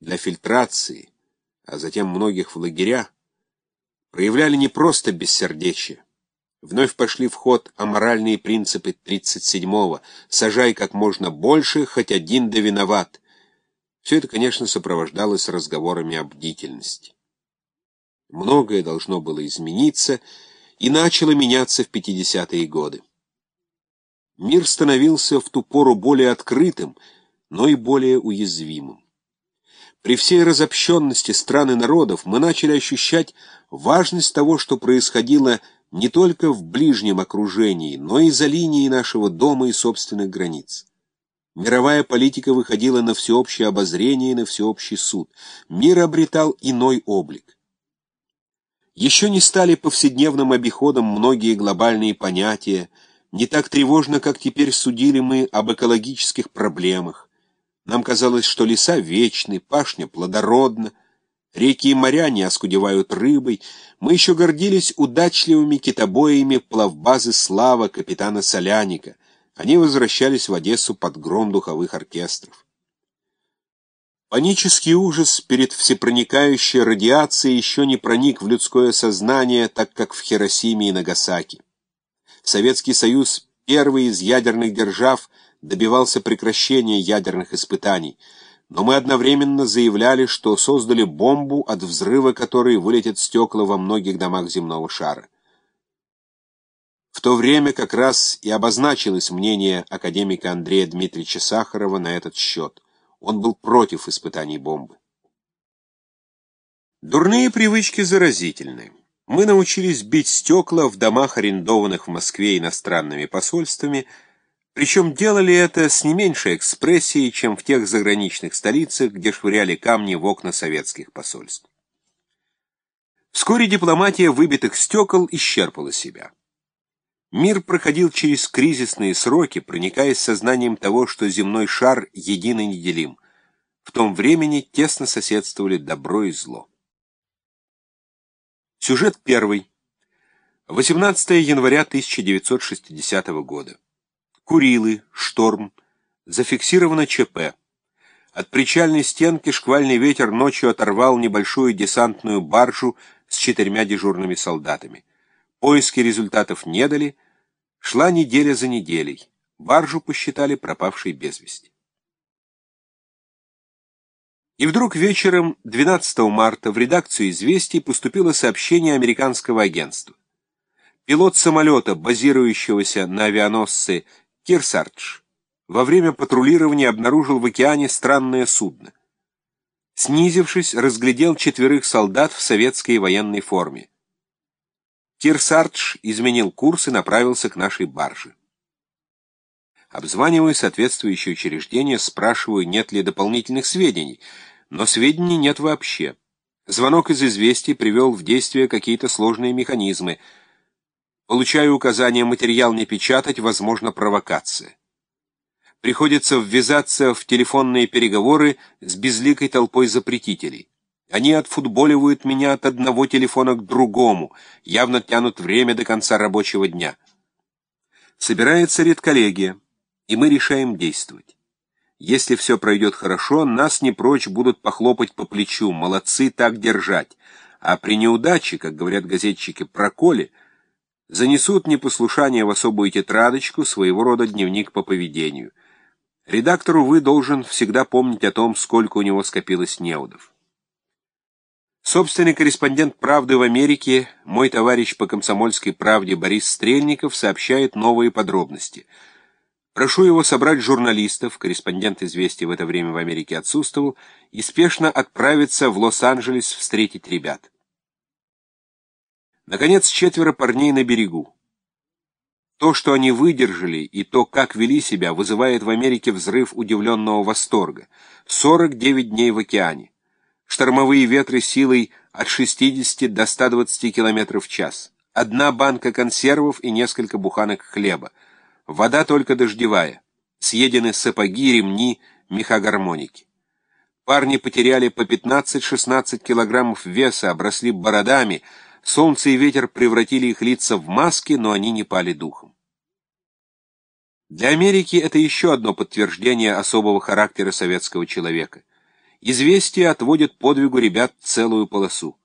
для фильтрации, а затем многих в лагеря, проявляли не просто бессердечие. Вновь пошли в ход аморальные принципы 37-го «сажай как можно больше, хоть один да виноват». Все это, конечно, сопровождалось разговорами о бдительности. Многое должно было измениться, и начало меняться в 50-е годы. Мир становился в ту пору более открытым, но и более уязвимым. При всей разобщенности стран и народов мы начали ощущать важность того, что происходило не только в ближнем окружении, но и за линией нашего дома и собственных границ. Мировая политика выходила на всеобщее обозрение и на всеобщий суд. Мир обретал иной облик. Еще не стали повседневным обиходом многие глобальные понятия, не так тревожно, как теперь судили мы об экологических проблемах. Нам казалось, что леса вечны, пашня плодородна, реки и моря не оскудевают рыбой. Мы еще гордились удачливыми китобоями плавбазы «Слава» капитана Соляника. Они возвращались в Одессу под гром духовых оркестров. Панический ужас перед всепроникающей радиацией еще не проник в людское сознание, так как в Хиросиме и Нагасаки. Советский Союз, первый из ядерных держав, добивался прекращения ядерных испытаний, но мы одновременно заявляли, что создали бомбу, от взрыва которой вылетят стекла во многих домах земного шара. В то время как раз и обозначилось мнение академика Андрея Дмитриевича Сахарова на этот счет. Он был против испытаний бомбы. Дурные привычки заразительны. Мы научились бить стекла в домах, арендованных в Москве иностранными посольствами, причем делали это с не меньшей экспрессией, чем в тех заграничных столицах, где швыряли камни в окна советских посольств. Вскоре дипломатия выбитых стекол исчерпала себя. Мир проходил через кризисные сроки, проникаясь сознанием того, что земной шар един и неделим. В том времени тесно соседствовали добро и зло. Сюжет первый. 18 января 1960 года. Курилы, шторм. Зафиксировано ЧП. От причальной стенки шквальный ветер ночью оторвал небольшую десантную баржу с четырьмя дежурными солдатами. Поиски результатов не дали, шла неделя за неделей. Баржу посчитали пропавшей без вести. И вдруг вечером 12 марта в редакцию «Известий» поступило сообщение американского агентства. Пилот самолета, базирующегося на авианосце Кирсардж, во время патрулирования обнаружил в океане странное судно. Снизившись, разглядел четверых солдат в советской военной форме. Кирсардж изменил курс и направился к нашей барже. Обзваниваю соответствующие учреждения, спрашиваю, нет ли дополнительных сведений, но сведений нет вообще. Звонок из известий привел в действие какие-то сложные механизмы. Получаю указание материал не печатать, возможно, провокация. Приходится ввязаться в телефонные переговоры с безликой толпой запретителей. Они отфутболивают меня от одного телефона к другому, явно тянут время до конца рабочего дня. Собирается редколлегия, и мы решаем действовать. Если все пройдет хорошо, нас не прочь будут похлопать по плечу, молодцы, так держать. А при неудаче, как говорят газетчики, проколе, занесут непослушание в особую тетрадочку, своего рода дневник по поведению. Редактору вы должен всегда помнить о том, сколько у него скопилось неудов. Собственный корреспондент «Правды» в Америке, мой товарищ по комсомольской правде Борис Стрельников, сообщает новые подробности. Прошу его собрать журналистов, корреспондент «Известий» в это время в Америке отсутствовал, и спешно отправиться в Лос-Анджелес встретить ребят. Наконец, четверо парней на берегу. То, что они выдержали, и то, как вели себя, вызывает в Америке взрыв удивленного восторга. 49 дней в океане штормовые ветры силой от 60 до 120 км в час, одна банка консервов и несколько буханок хлеба, вода только дождевая, съедены сапоги, ремни, мехагармоники. Парни потеряли по 15-16 килограммов веса, обросли бородами, солнце и ветер превратили их лица в маски, но они не пали духом. Для Америки это еще одно подтверждение особого характера советского человека – Известия отводят подвигу ребят целую полосу.